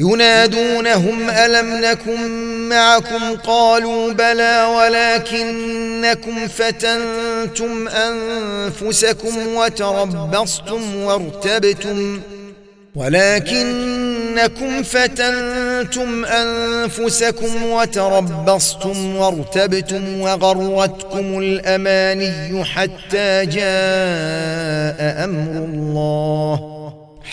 ينادونهم ألم نكن معكم؟ قالوا بلى ولكنكم فتنتم أنفسكم وتربصتم وارتبتم ولكنكم فتنتم أنفسكم وتربصتم وارتبتم وغرتكم الأماني حتى جاء أمر الله.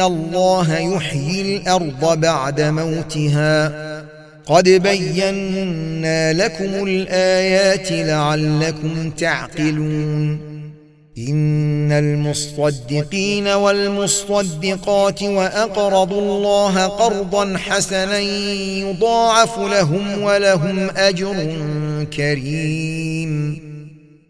الله يحيي الأرض بعد موتها قد بينا لكم الآيات لعلكم تعقلون إن المصدقين والمصدقات وأقرضوا الله قرضا حسنا يضاعف لهم ولهم أجر كريم